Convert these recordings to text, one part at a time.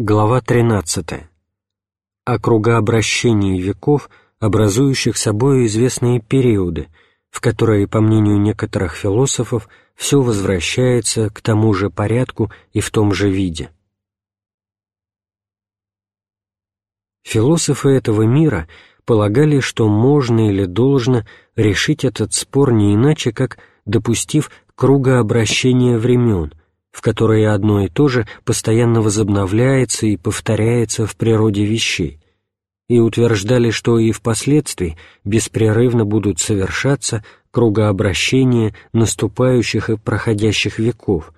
Глава 13. О кругообращении веков, образующих собой известные периоды, в которые, по мнению некоторых философов, все возвращается к тому же порядку и в том же виде. Философы этого мира полагали, что можно или должно решить этот спор не иначе, как допустив кругообращение времен, в которой одно и то же постоянно возобновляется и повторяется в природе вещей, и утверждали, что и впоследствии беспрерывно будут совершаться кругообращения наступающих и проходящих веков,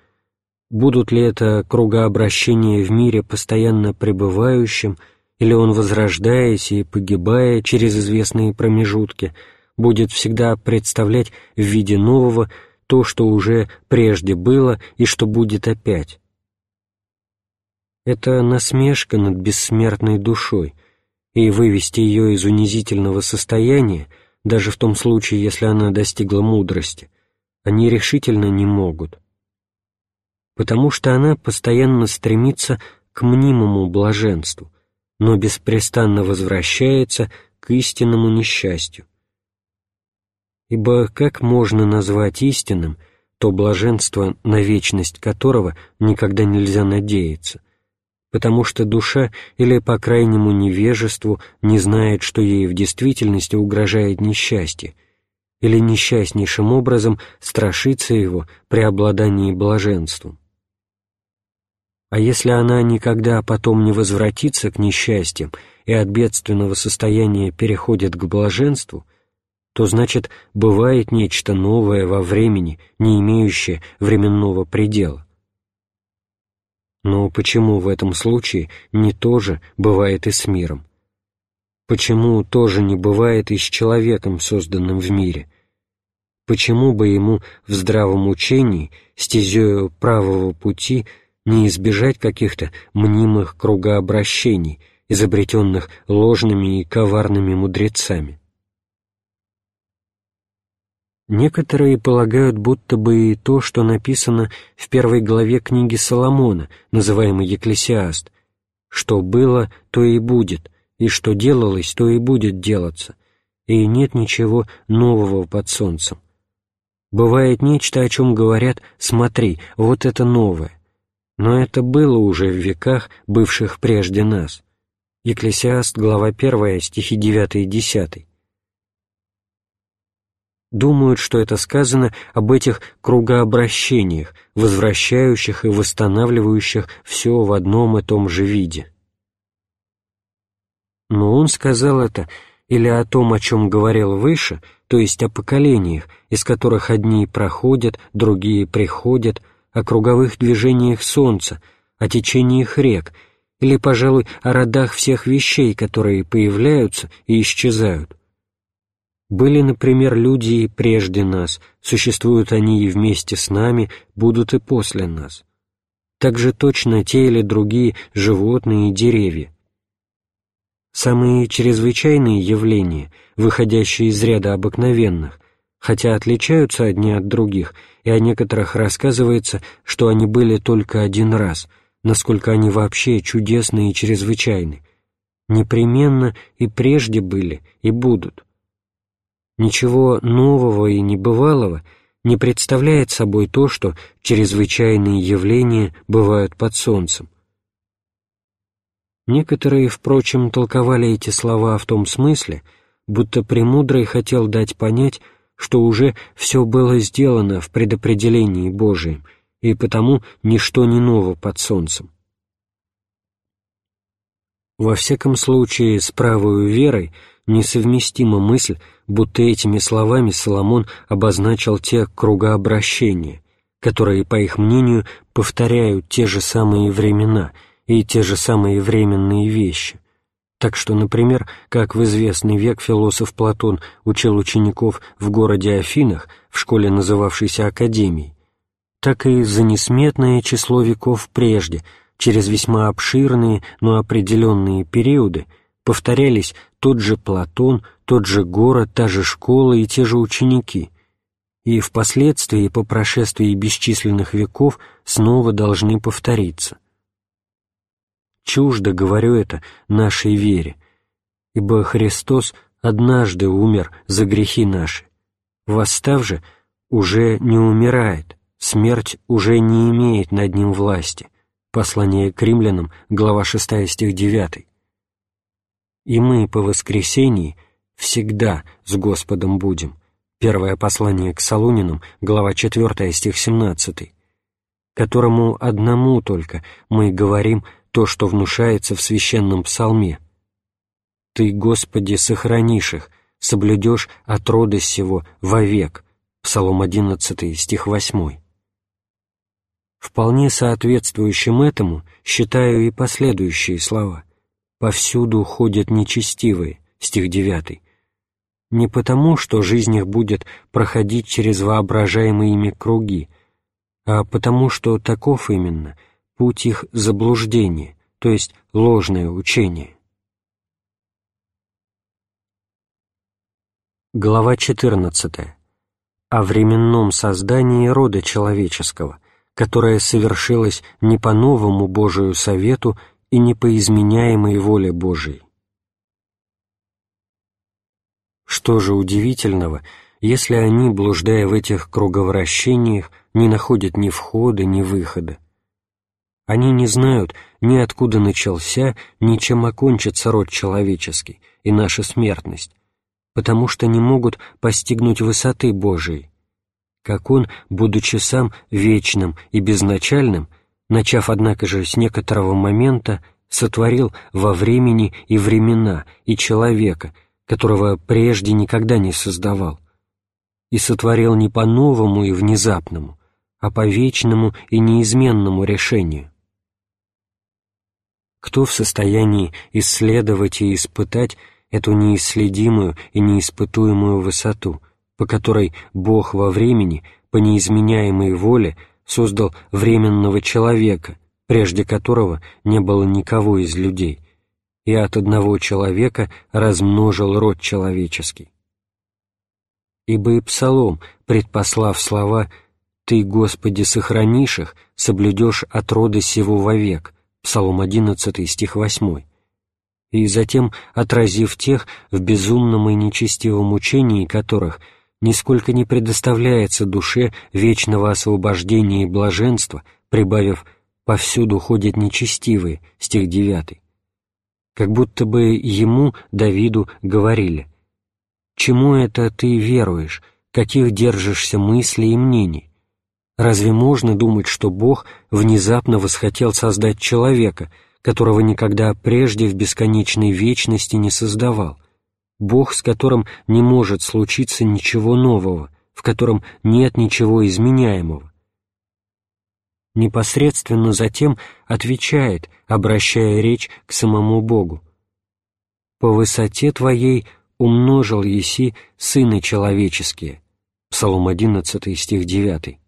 будут ли это кругообращения в мире постоянно пребывающим, или он, возрождаясь и погибая через известные промежутки, будет всегда представлять в виде нового, то, что уже прежде было и что будет опять. Это насмешка над бессмертной душой, и вывести ее из унизительного состояния, даже в том случае, если она достигла мудрости, они решительно не могут. Потому что она постоянно стремится к мнимому блаженству, но беспрестанно возвращается к истинному несчастью ибо как можно назвать истинным то блаженство, на вечность которого никогда нельзя надеяться, потому что душа или по крайнему невежеству не знает, что ей в действительности угрожает несчастье, или несчастнейшим образом страшится его при обладании блаженством. А если она никогда потом не возвратится к несчастьям и от бедственного состояния переходит к блаженству – то значит бывает нечто новое во времени, не имеющее временного предела. Но почему в этом случае не то же бывает и с миром? Почему тоже не бывает и с человеком, созданным в мире? Почему бы ему в здравом учении, стезею правого пути, не избежать каких-то мнимых кругообращений, изобретенных ложными и коварными мудрецами? Некоторые полагают, будто бы и то, что написано в первой главе книги Соломона, называемой Екклесиаст, что было, то и будет, и что делалось, то и будет делаться, и нет ничего нового под солнцем. Бывает нечто, о чем говорят «смотри, вот это новое», но это было уже в веках, бывших прежде нас. Екклесиаст, глава 1, стихи 9 и 10 думают, что это сказано об этих кругообращениях, возвращающих и восстанавливающих все в одном и том же виде. Но он сказал это или о том, о чем говорил выше, то есть о поколениях, из которых одни проходят, другие приходят, о круговых движениях Солнца, о течениях рек, или, пожалуй, о родах всех вещей, которые появляются и исчезают. Были, например, люди и прежде нас, существуют они и вместе с нами, будут и после нас. Так же точно те или другие животные и деревья. Самые чрезвычайные явления, выходящие из ряда обыкновенных, хотя отличаются одни от других, и о некоторых рассказывается, что они были только один раз, насколько они вообще чудесны и чрезвычайны, непременно и прежде были, и будут – Ничего нового и небывалого не представляет собой то, что чрезвычайные явления бывают под солнцем. Некоторые, впрочем, толковали эти слова в том смысле, будто Премудрый хотел дать понять, что уже все было сделано в предопределении Божием, и потому ничто не ново под солнцем. Во всяком случае, с правою верой несовместима мысль, будто этими словами Соломон обозначил те кругообращения, которые, по их мнению, повторяют те же самые времена и те же самые временные вещи. Так что, например, как в известный век философ Платон учил учеников в городе Афинах, в школе, называвшейся Академией, так и за несметное число веков прежде, через весьма обширные, но определенные периоды, повторялись тот же Платон, тот же город, та же школа и те же ученики, и впоследствии, по прошествии бесчисленных веков, снова должны повториться. чуждо говорю это нашей вере, ибо Христос однажды умер за грехи наши, восстав же уже не умирает, смерть уже не имеет над ним власти. Послание к римлянам, глава 6, стих 9. И мы по воскресении всегда с Господом будем. Первое послание к Солунинам, глава 4, стих 17, которому одному только мы говорим то, что внушается в священном псалме. «Ты, Господи, сохранишь их, соблюдешь от рода сего вовек» Псалом 11, стих 8. Вполне соответствующим этому считаю и последующие слова. «Повсюду ходят нечестивые» стих 9. Не потому, что жизнь их будет проходить через воображаемые ими круги, а потому, что таков именно путь их заблуждения, то есть ложное учение. Глава 14. О временном создании рода человеческого, которое совершилось не по новому Божию совету и не по изменяемой воле Божией. Что же удивительного, если они, блуждая в этих круговращениях, не находят ни входа, ни выхода? Они не знают ни откуда начался, ни чем окончится род человеческий и наша смертность, потому что не могут постигнуть высоты Божией, как Он, будучи сам вечным и безначальным, начав, однако же, с некоторого момента, сотворил во времени и времена и человека, которого прежде никогда не создавал, и сотворил не по новому и внезапному, а по вечному и неизменному решению. Кто в состоянии исследовать и испытать эту неисследимую и неиспытуемую высоту, по которой Бог во времени, по неизменяемой воле, создал временного человека, прежде которого не было никого из людей, и от одного человека размножил род человеческий. Ибо и Псалом, предпослав слова «Ты, Господи, сохранишь их, соблюдешь от рода сего вовек», Псалом 11, стих 8, и затем, отразив тех, в безумном и нечестивом учении которых нисколько не предоставляется душе вечного освобождения и блаженства, прибавив «повсюду ходят нечестивые» стих 9, как будто бы ему, Давиду, говорили «Чему это ты веруешь, каких держишься мыслей и мнений? Разве можно думать, что Бог внезапно восхотел создать человека — которого никогда прежде в бесконечной вечности не создавал, Бог, с которым не может случиться ничего нового, в котором нет ничего изменяемого. Непосредственно затем отвечает, обращая речь к самому Богу. «По высоте Твоей умножил еси сыны человеческие» Псалом 11, стих 9.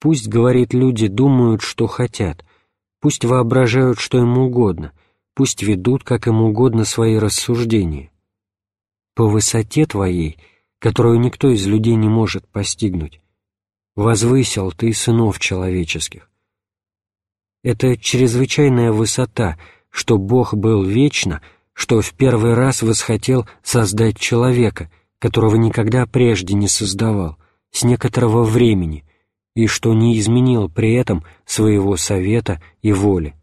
Пусть, говорит, люди думают, что хотят, Пусть воображают, что им угодно, пусть ведут, как им угодно, свои рассуждения. По высоте Твоей, которую никто из людей не может постигнуть, возвысил Ты сынов человеческих. Это чрезвычайная высота, что Бог был вечно, что в первый раз восхотел создать человека, которого никогда прежде не создавал, с некоторого времени, и что не изменил при этом своего совета и воли.